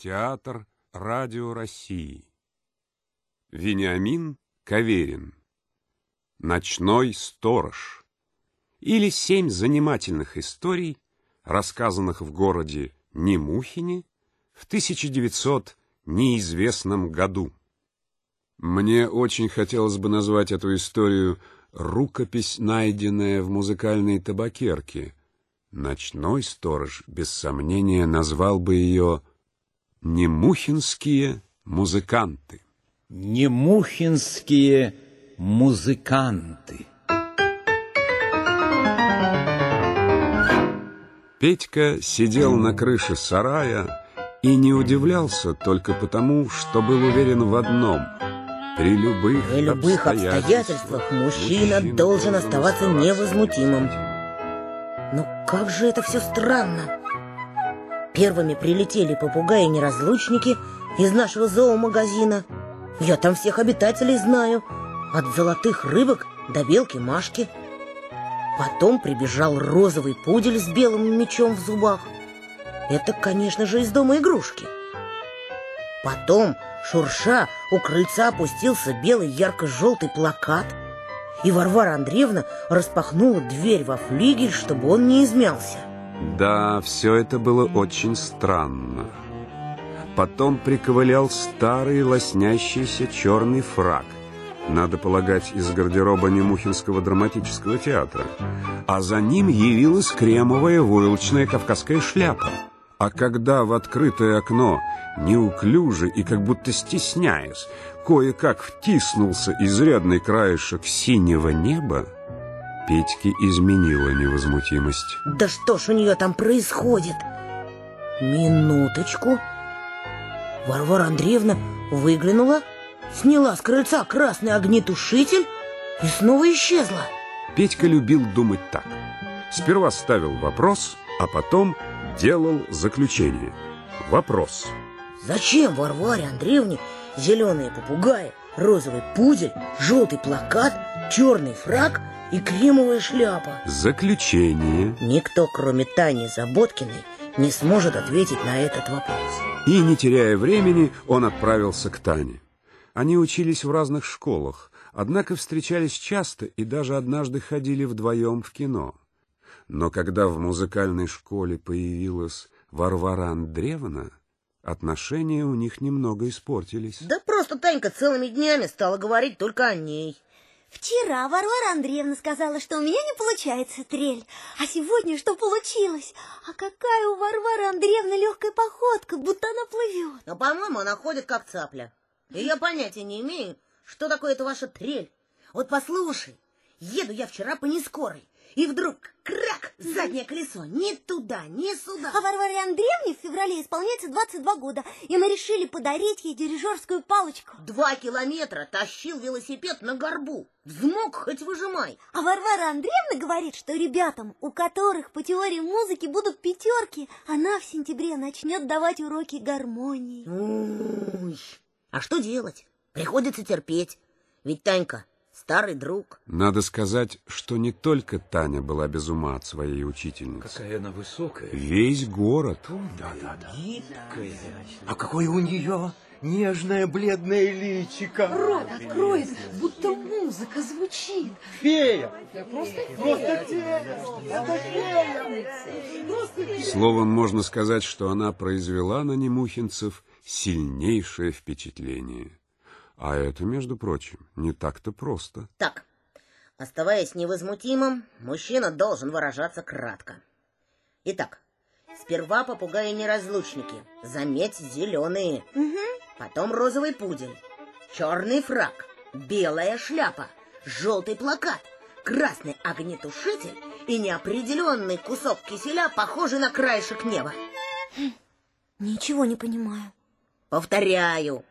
Театр радио России. Вениамин Каверин. Ночной сторож. Или семь занимательных историй, рассказанных в городе Немухине в 1900 неизвестном году. Мне очень хотелось бы назвать эту историю «Рукопись, найденная в музыкальной табакерке». Ночной сторож, без сомнения, назвал бы ее «Немухинские музыканты». Немухинские музыканты. Петька сидел на крыше сарая и не удивлялся только потому, что был уверен в одном — при любых, При любых обстоятельствах мужчина должен оставаться невозмутимым. Но как же это все странно. Первыми прилетели попугаи-неразлучники из нашего зоомагазина. Я там всех обитателей знаю, от золотых рыбок до белки Машки. Потом прибежал розовый пудель с белым мечом в зубах. Это, конечно же, из дома игрушки. Потом, шурша, у крыльца опустился белый ярко-желтый плакат, и Варвара Андреевна распахнула дверь во флигель, чтобы он не измялся. Да, все это было очень странно. Потом приковылял старый лоснящийся черный фраг. Надо полагать, из гардероба Немухинского драматического театра. А за ним явилась кремовая войлочная кавказская шляпа. А когда в открытое окно, неуклюже и как будто стесняясь, кое-как втиснулся изрядный краешек синего неба, Петьке изменила невозмутимость. Да что ж у нее там происходит? Минуточку. Варвара Андреевна выглянула, сняла с крыльца красный огнетушитель и снова исчезла. Петька любил думать так. Сперва ставил вопрос, а потом делал заключение. Вопрос. Зачем Варваре Андреевне зеленые попугаи, розовый пудель, желтый плакат, черный фраг и кремовая шляпа? Заключение. Никто, кроме Тани Заботкиной, не сможет ответить на этот вопрос. И, не теряя времени, он отправился к Тане. Они учились в разных школах, однако встречались часто и даже однажды ходили вдвоем в кино. Но когда в музыкальной школе появилась Варвара Андреевна, отношения у них немного испортились. Да просто Танька целыми днями стала говорить только о ней. Вчера Варвара Андреевна сказала, что у меня не получается трель, а сегодня что получилось? А какая у Варвары Андреевны легкая походка, будто она плывет. Но, по-моему, она ходит как цапля. И я понятия не имею, что такое это ваша трель. Вот послушай, еду я вчера по нескорой, и вдруг крак, заднее колесо, ни туда, ни сюда. А Варваре Андреевне в феврале исполняется 22 года, и мы решили подарить ей дирижерскую палочку. Два километра тащил велосипед на горбу. Взмок хоть выжимай. А Варвара Андреевна говорит, что ребятам, у которых по теории музыки будут пятерки, она в сентябре начнет давать уроки гармонии. Ой, а что делать? Приходится терпеть. Ведь Танька старый друг. Надо сказать, что не только Таня была без ума от своей учительницы. Какая она высокая. Весь город. Да-да-да. Гибкая. А какое у нее нежное бледное личико. Рот откроет, будто музыка звучит. Фея. Просто Просто фея. Это фея. Словом, можно сказать, что она произвела на немухинцев сильнейшее впечатление. А это, между прочим, не так-то просто. Так, оставаясь невозмутимым, мужчина должен выражаться кратко. Итак, сперва попугаи-неразлучники, заметь, зеленые. Потом розовый пудель, черный фраг, белая шляпа, желтый плакат, красный огнетушитель и неопределенный кусок киселя, похожий на краешек неба. Ничего не понимаю. Повторяю,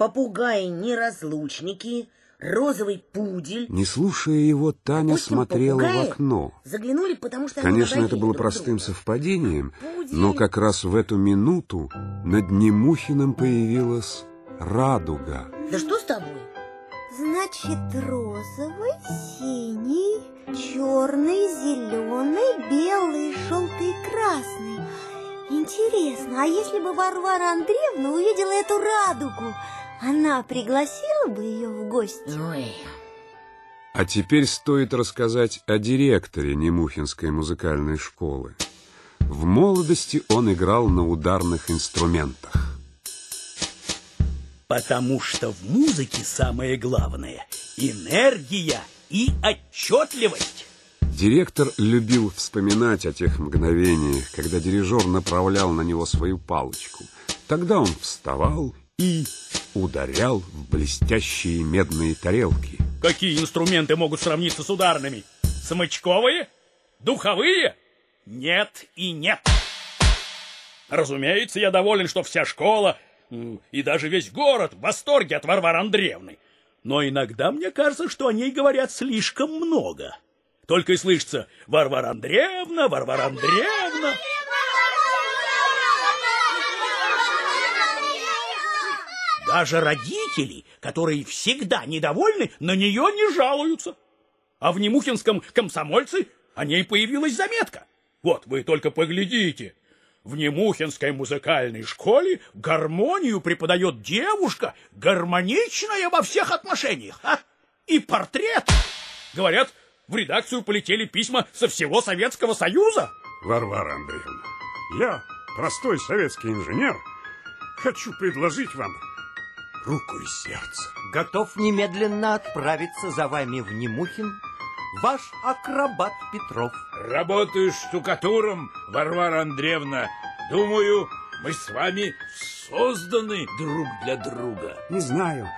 попугаи-неразлучники, розовый пудель. Не слушая его, Таня Допустим, смотрела в окно. Заглянули, потому что Конечно, это было друг простым другу. совпадением, Пудель. но как раз в эту минуту над Немухиным появилась радуга. Да что с тобой? Значит, розовый, синий, черный, зеленый, белый, желтый, красный. Интересно, а если бы Варвара Андреевна увидела эту радугу, она пригласила бы ее в гости? Ой, А теперь стоит рассказать о директоре Немухинской музыкальной школы. В молодости он играл на ударных инструментах. Потому что в музыке самое главное – энергия и отчетливость. Директор любил вспоминать о тех мгновениях, когда дирижер направлял на него свою палочку. Тогда он вставал и ударял в блестящие медные тарелки. Какие инструменты могут сравниться с ударными? Смычковые? Духовые? Нет и нет. Разумеется, я доволен, что вся школа и даже весь город в восторге от Варвары Андреевны. Но иногда мне кажется, что о ней говорят слишком много. Только и слышится «Варвара Андреевна, Варвара Андреевна». Даже родители, которые всегда недовольны, на нее не жалуются. А в Немухинском комсомольце о ней появилась заметка. Вот вы только поглядите. В Немухинской музыкальной школе гармонию преподает девушка, гармоничная во всех отношениях. а? И портрет. Говорят, в редакцию полетели письма со всего Советского Союза. Варвара Андреевна, я, простой советский инженер, хочу предложить вам руку и сердце. Готов немедленно отправиться за вами в Немухин ваш акробат Петров. Работаешь штукатуром, Варвара Андреевна. Думаю, мы с вами созданы друг для друга. Не знаю,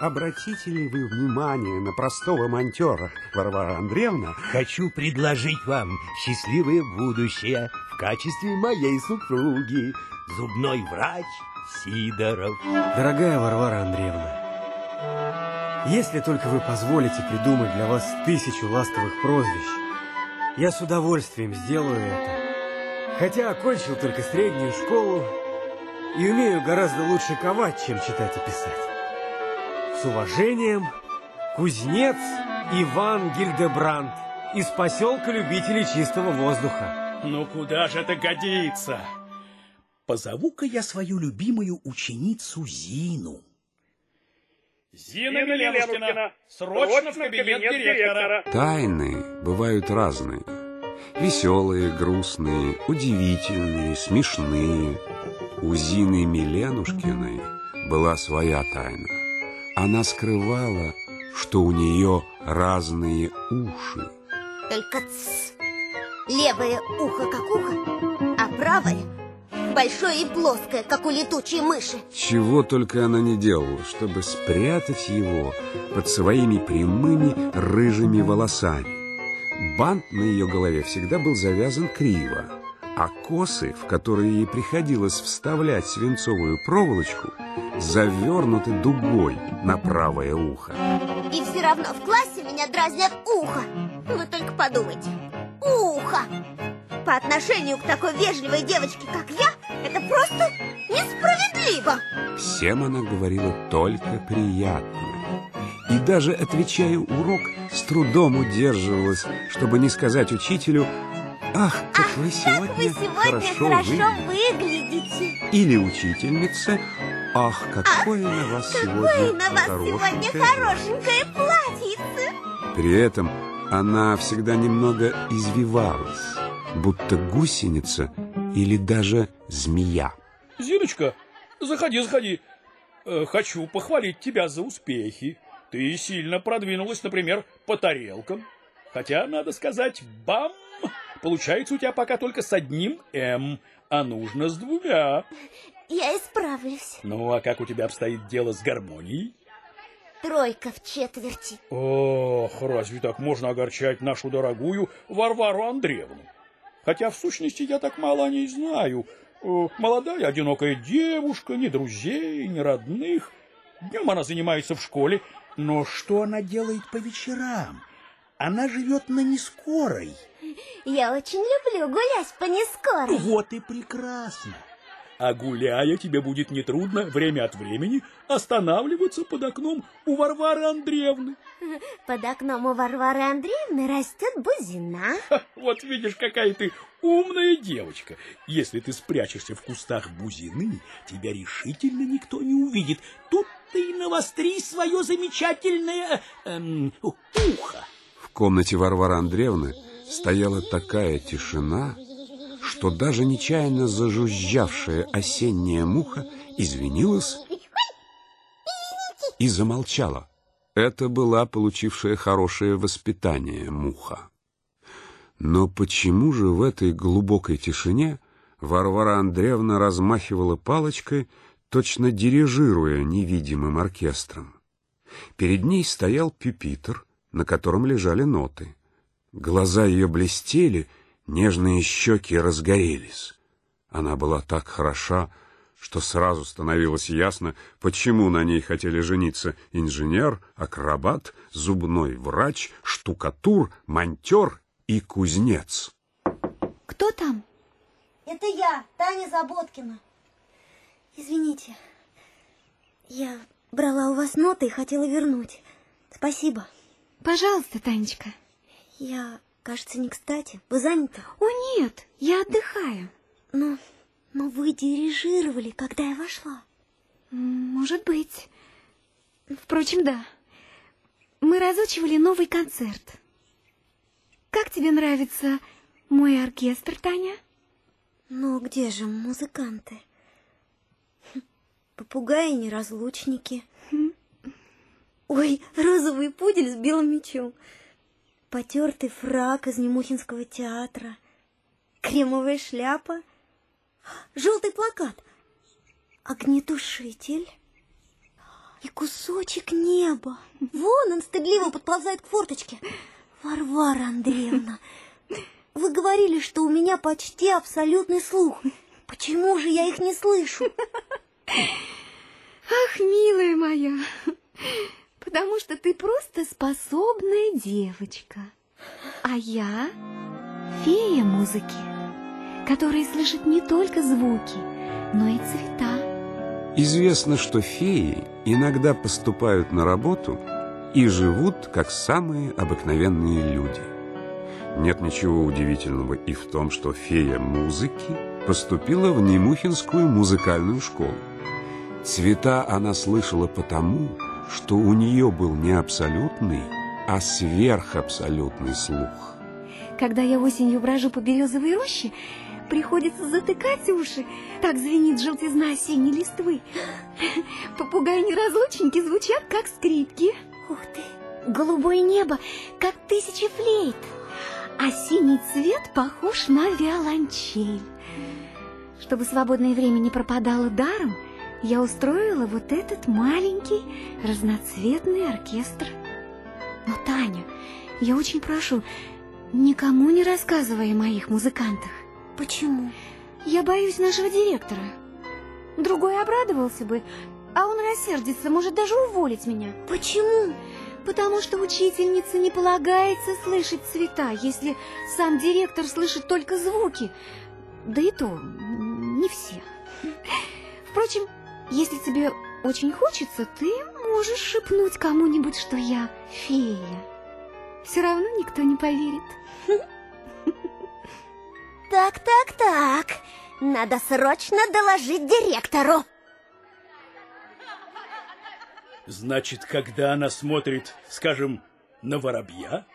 обратите ли вы внимание на простого монтера, Варвара Андреевна? Хочу предложить вам счастливое будущее в качестве моей супруги, зубной врач Сидоров. Дорогая Варвара Андреевна, если только вы позволите придумать для вас тысячу ласковых прозвищ, я с удовольствием сделаю это. Хотя окончил только среднюю школу и умею гораздо лучше ковать, чем читать и писать. С уважением, кузнец Иван Гильдебранд из поселка любителей чистого воздуха. Ну куда же это годится? Позову-ка я свою любимую ученицу Зину. Зина Миленушкина, срочно в кабинет директора. Тайны бывают разные. Веселые, грустные, удивительные, смешные. У Зины Миленушкиной была своя тайна. Она скрывала, что у нее разные уши. Только тс. Левое ухо как ухо, а правое большое и плоское, как у летучей мыши. Чего только она не делала, чтобы спрятать его под своими прямыми рыжими волосами. Бант на ее голове всегда был завязан криво, а косы, в которые ей приходилось вставлять свинцовую проволочку, завернуты дугой на правое ухо. И все равно в классе меня дразнят ухо. Вы только подумайте. Ухо! По отношению к такой вежливой девочке, как я, просто несправедливо. Всем она говорила только приятное. И даже отвечая урок, с трудом удерживалась, чтобы не сказать учителю «Ах, как вы сегодня, Как вы сегодня хорошо, хорошо, выглядите». Или учительнице «Ах, какое на вас Какое сегодня на вас сегодня хорошенькое хорошенькое платьице. При этом она всегда немного извивалась, будто гусеница или даже змея. Зиночка, заходи, заходи. Э, Хочу похвалить тебя за успехи. Ты сильно продвинулась, например, по тарелкам. Хотя, надо сказать, бам! Получается у тебя пока только с одним «М», а нужно с двумя. Я исправлюсь. Ну, а как у тебя обстоит дело с гармонией? Тройка в четверти. Ох, разве так можно огорчать нашу дорогую Варвару Андреевну? Хотя, в сущности, я так мало о ней знаю. Э, Молодая, одинокая девушка, ни друзей, ни родных. Днем она занимается в школе, но что она делает по вечерам? Она живет на нескорой. Я очень люблю гулять по нескорой. Вот и прекрасно. А гуляя, тебе будет нетрудно время от времени останавливаться под окном у Варвары Андреевны. Под окном у Варвары Андреевны растет бузина. Ха, Вот видишь, какая ты умная девочка. Если ты спрячешься в кустах бузины, тебя решительно никто не увидит. Тут ты и навостри свое замечательное эм, ухо. В комнате Варвары Андреевны стояла такая тишина, что даже нечаянно зажужжавшая осенняя муха извинилась и замолчала. Это была получившая хорошее воспитание муха. Но почему же в этой глубокой тишине Варвара Андреевна размахивала палочкой, точно дирижируя невидимым оркестром? Перед ней стоял пюпитр, на котором лежали ноты. Глаза ее блестели, нежные щеки разгорелись. Она была так хороша, что сразу становилось ясно, почему на ней хотели жениться инженер, акробат, зубной врач, штукатур, монтер и кузнец. Кто там? Это я, Таня Заботкина. Извините, я брала у вас ноты и хотела вернуть. Спасибо. Пожалуйста, Танечка. Я, кажется, не кстати. Вы заняты? О, нет, я отдыхаю. Но, но вы дирижировали, когда я вошла. Может быть. Впрочем, да. Мы разучивали новый концерт. Как тебе нравится мой оркестр, Таня? Но где же музыканты? Хм, Попугаи-неразлучники. Ой, розовый пудель с белым мечом. Потертый фрак из Немухинского театра. Кремовая шляпа. Желтый плакат. Огнетушитель. И кусочек неба. Вон он стыдливо подползает к форточке. Варвара Андреевна, вы говорили, что у меня почти абсолютный слух. Почему же я их не слышу? Ах, милая моя, потому что ты просто способная девочка. А я фея музыки, которая слышит не только звуки, но и цвета. Известно, что феи иногда поступают на работу и живут как самые обыкновенные люди. Нет ничего удивительного и в том, что фея музыки поступила в Немухинскую музыкальную школу. Цвета она слышала потому, что у нее был не абсолютный, а сверхабсолютный слух. Когда я осенью брожу по березовой роще, приходится затыкать уши. Так звенит желтизна осенней листвы. Попугаи-неразлучники звучат, как скрипки. Ух ты! Голубое небо, как тысячи флейт. А синий цвет похож на виолончель. Чтобы свободное время не пропадало даром, я устроила вот этот маленький разноцветный оркестр. Но, Таня, я очень прошу, никому не рассказывай о моих музыкантах. Почему? Я боюсь нашего директора. Другой обрадовался бы, а он рассердится, может даже уволить меня. Почему? Потому что учительнице не полагается слышать цвета, если сам директор слышит только звуки. Да и то, не все. Впрочем, если тебе очень хочется, ты можешь шепнуть кому-нибудь, что я фея. Все равно никто не поверит. Так, так, так. Надо срочно доложить директору. Значит, когда она смотрит, скажем, на воробья,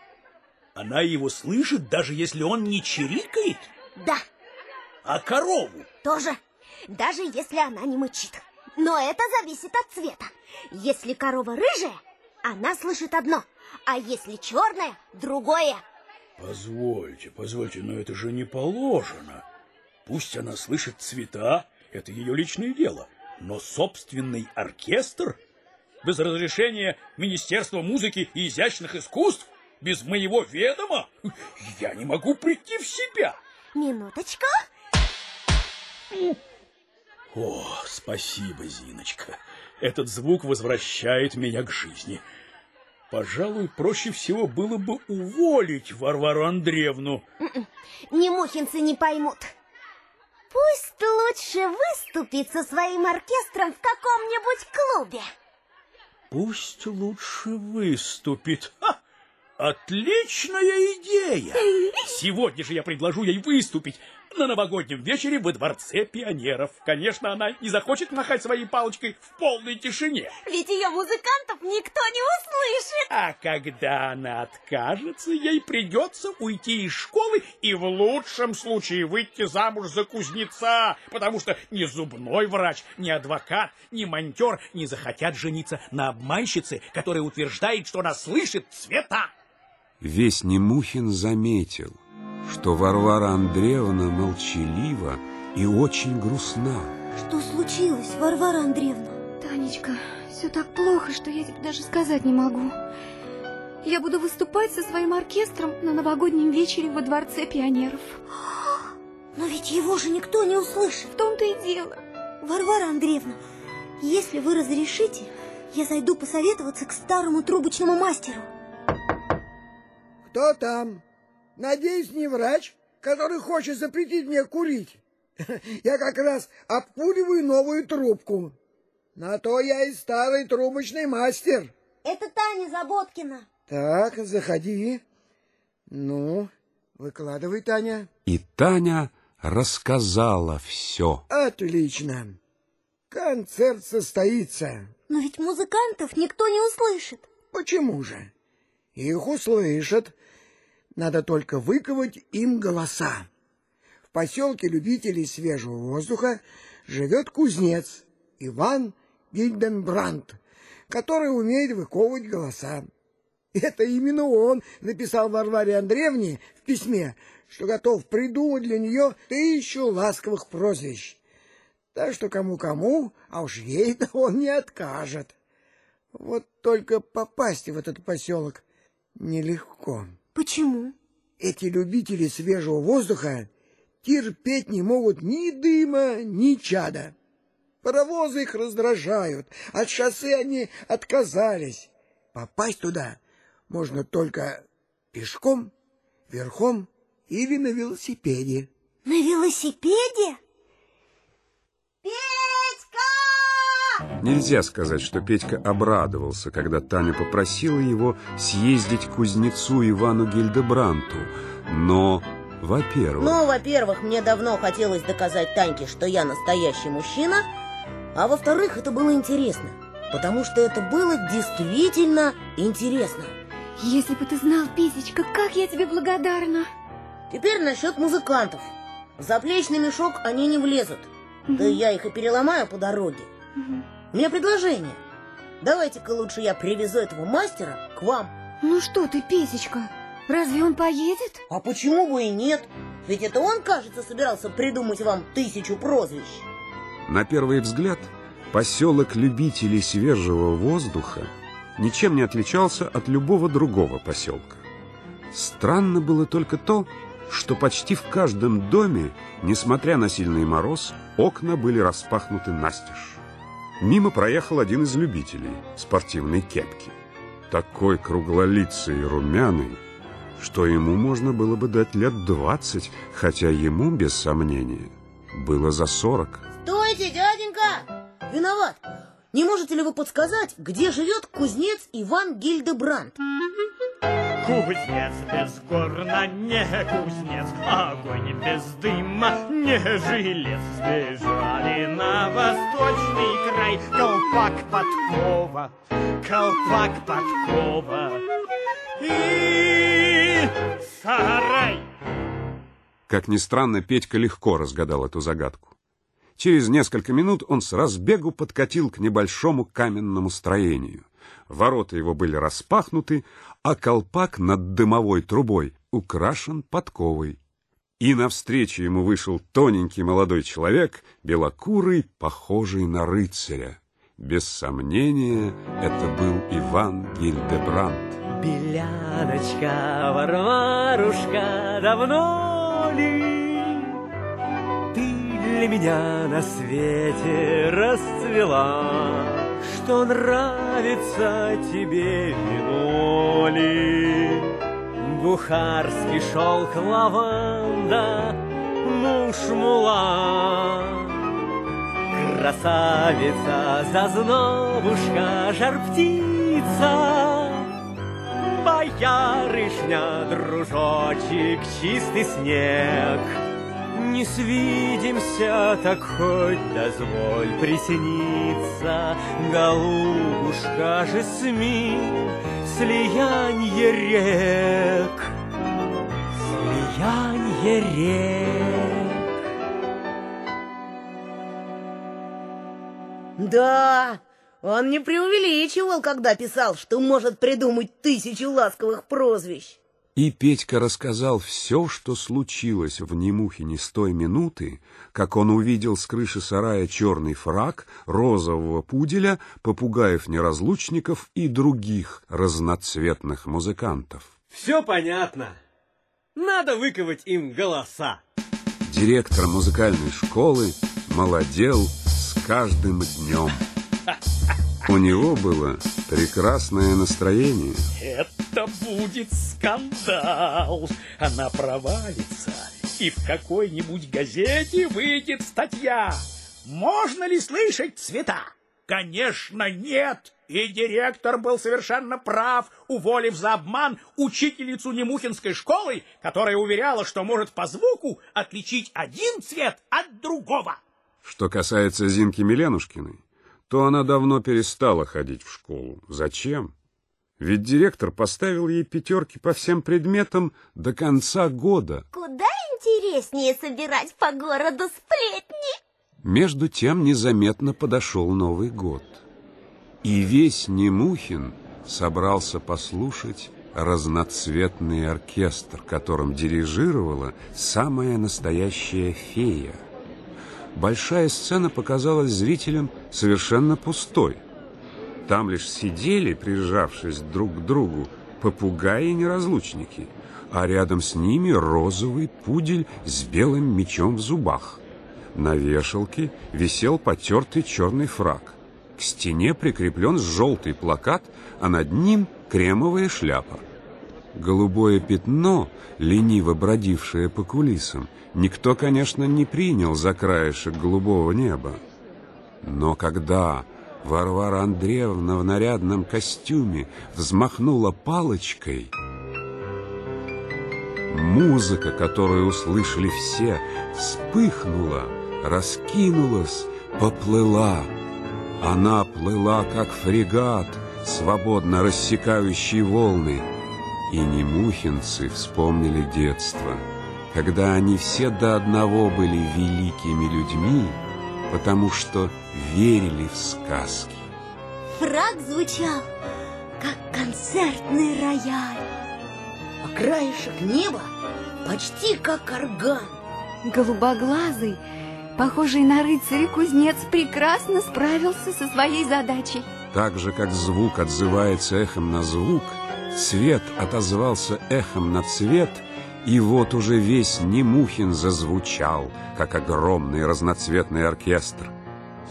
она его слышит, даже если он не чирикает, Да, а корову. тоже. Даже если она не мычит. Но это зависит от цвета. Если корова рыжая, она слышит одно. А если черная, другое. Позвольте, позвольте, но это же не положено. Пусть она слышит цвета, это ее личное дело. Но собственный оркестр без разрешения Министерства музыки и изящных искусств, без моего ведома, я не могу прийти в себя. Минуточку. О, спасибо, Зиночка. Этот звук возвращает меня к жизни. Пожалуй, проще всего было бы уволить Варвару Андреевну. Немухинцы не поймут. Пусть лучше выступит со своим оркестром в каком-нибудь клубе. Пусть лучше выступит. Ха! Отличная идея! Сегодня же я предложу ей выступить на новогоднем вечере во Дворце пионеров. Конечно, она не захочет махать своей палочкой в полной тишине. Ведь ее музыкантов никто не услышит. А когда она откажется, ей придется уйти из школы и в лучшем случае выйти замуж за кузнеца, потому что ни зубной врач, ни адвокат, ни монтер не захотят жениться на обманщице, которая утверждает, что она слышит цвета. Весь Немухин заметил, что Варвара Андреевна молчалива и очень грустна. Что случилось, Варвара Андреевна? Танечка, все так плохо, что я тебе даже сказать не могу. Я буду выступать со своим оркестром на новогоднем вечере во Дворце пионеров. Но ведь его же никто не услышит. В том-то и дело. Варвара Андреевна, если вы разрешите, я зайду посоветоваться к старому трубочному мастеру. Кто там? Надеюсь, не врач, который хочет запретить мне курить. Я как раз обкуриваю новую трубку. На то я и старый трубочный мастер. Это Таня Заботкина. Так, заходи. Ну, выкладывай, Таня. И Таня рассказала все. Отлично. Концерт состоится. Но ведь музыкантов никто не услышит. Почему же? Их услышат. Надо только выковать им голоса. В поселке любителей свежего воздуха живет кузнец Иван Гильденбрандт, который умеет выковывать голоса. Это именно он написал Варваре Андреевне в письме, что готов придумать для нее тысячу ласковых прозвищ. Так что кому-кому, а уж ей-то он не откажет. Вот только попасть в этот поселок нелегко. Почему? Эти любители свежего воздуха терпеть не могут ни дыма, ни чада. Паровозы их раздражают, от шоссе они отказались. Попасть туда можно только пешком, верхом или на велосипеде. На велосипеде? Нельзя сказать, что Петька обрадовался, когда Таня попросила его съездить к кузнецу Ивану Гильдебранту. Но, во-первых... Ну, во-первых, мне давно хотелось доказать Таньке, что я настоящий мужчина, а во-вторых, это было интересно, потому что это было действительно интересно. Если бы ты знал, Писечка, как я тебе благодарна. Теперь насчет музыкантов. В заплечный мешок они не влезут. Да и я их и переломаю по дороге. У меня предложение. Давайте-ка лучше я привезу этого мастера к вам. Ну что ты, Писечка, разве он поедет? А почему бы и нет? Ведь это он, кажется, собирался придумать вам тысячу прозвищ. На первый взгляд, поселок любителей свежего воздуха ничем не отличался от любого другого поселка. Странно было только то, что почти в каждом доме, несмотря на сильный мороз, окна были распахнуты настежь. Мимо проехал один из любителей спортивной кепки. Такой круглолицый и румяный, что ему можно было бы дать лет двадцать, хотя ему, без сомнения, было за сорок. Стойте, дяденька! Виноват! Не можете ли вы подсказать, где живет кузнец Иван Гильдебрандт? Кузнец безгорно не кузнец, огонь без дыма не жилец. Сбежали на восточный край, колпак подкова, колпак подкова и сарай. Как ни странно, Петька легко разгадал эту загадку. Через несколько минут он с разбегу подкатил к небольшому каменному строению. Ворота его были распахнуты, а колпак над дымовой трубой украшен подковой. И навстречу ему вышел тоненький молодой человек, белокурый, похожий на рыцаря. Без сомнения, это был Иван Гильдебрандт. Беляночка, Варварушка, давно ли ты для меня на свете расцвела? Что нравится тебе вино ли? Бухарский шелк лаванда, муж мула. Красавица, зазнобушка, жар-птица, Боярышня, дружочек, чистый снег. Не свидимся, так хоть дозволь присниться, Голубушка, жасмин, слиянье рек, Слиянье рек. Да, он не преувеличивал, когда писал, что может придумать тысячу ласковых прозвищ. И Петька рассказал все, что случилось в Немухине с той минуты, как он увидел с крыши сарая черный фраг, розового пуделя, попугаев-неразлучников и других разноцветных музыкантов. Все понятно. Надо выковать им голоса. Директор музыкальной школы молодел с каждым днем. У него было прекрасное настроение. Это будет скандал. Она провалится, и в какой-нибудь газете выйдет статья. Можно ли слышать цвета? Конечно, нет. И директор был совершенно прав, уволив за обман учительницу Немухинской школы, которая уверяла, что может по звуку отличить один цвет от другого. Что касается Зинки Миленушкиной, то она давно перестала ходить в школу. Зачем? Ведь директор поставил ей пятерки по всем предметам до конца года. Куда интереснее собирать по городу сплетни. Между тем незаметно подошел Новый год. И весь Немухин собрался послушать разноцветный оркестр, которым дирижировала самая настоящая фея. Большая сцена показалась зрителям совершенно пустой. Там лишь сидели, прижавшись друг к другу, попугаи неразлучники, а рядом с ними розовый пудель с белым мечом в зубах. На вешалке висел потертый черный фраг. К стене прикреплен желтый плакат, а над ним кремовая шляпа. Голубое пятно, лениво бродившее по кулисам, никто, конечно, не принял за краешек голубого неба. Но когда Варвара Андреевна в нарядном костюме взмахнула палочкой, музыка, которую услышали все, вспыхнула, раскинулась, поплыла. Она плыла, как фрегат, свободно рассекающий волны. И немухинцы вспомнили детство, когда они все до одного были великими людьми, потому что верили в сказки. Фраг звучал, как концертный рояль. А краешек неба почти как орган. Голубоглазый, похожий на рыцаря кузнец, прекрасно справился со своей задачей. Так же, как звук отзывается эхом на звук, цвет отозвался эхом на цвет, и вот уже весь Немухин зазвучал, как огромный разноцветный оркестр.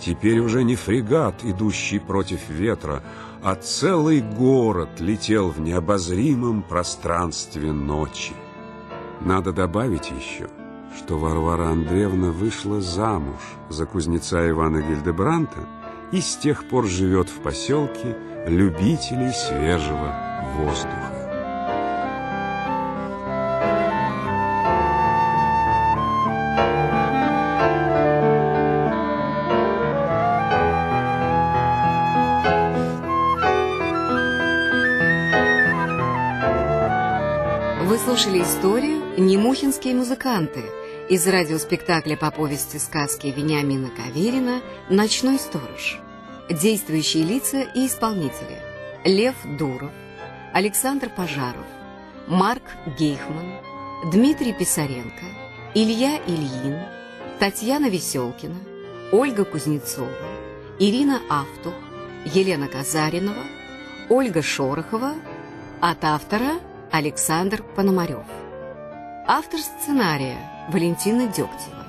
Теперь уже не фрегат, идущий против ветра, а целый город летел в необозримом пространстве ночи. Надо добавить еще, что Варвара Андреевна вышла замуж за кузнеца Ивана Гильдебранта и с тех пор живет в поселке любителей свежего воздуха. Вы слушали историю «Немухинские музыканты» из радиоспектакля по повести сказки Вениамина Каверина «Ночной сторож». Действующие лица и исполнители. Лев Дуров, Александр Пожаров, Марк Гейхман, Дмитрий Писаренко, Илья Ильин, Татьяна Веселкина, Ольга Кузнецова, Ирина Автух, Елена Казаринова, Ольга Шорохова, от автора Александр Пономарев. Автор сценария Валентина Дегтева.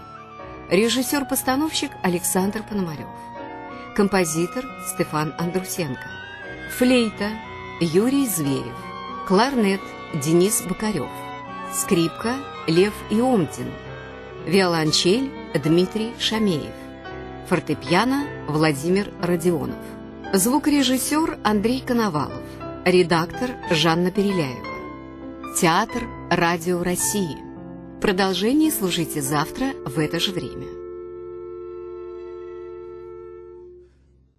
Режиссер-постановщик Александр Пономарев. Композитор Стефан Андрусенко. Флейта Юрий Зверев. Кларнет Денис Бокарев. Скрипка Лев Иомдин. Виолончель Дмитрий Шамеев. Фортепиано Владимир Родионов. Звукорежиссер Андрей Коновалов. Редактор Жанна Переляева. Театр Радио России. Продолжение слушайте завтра в это же время.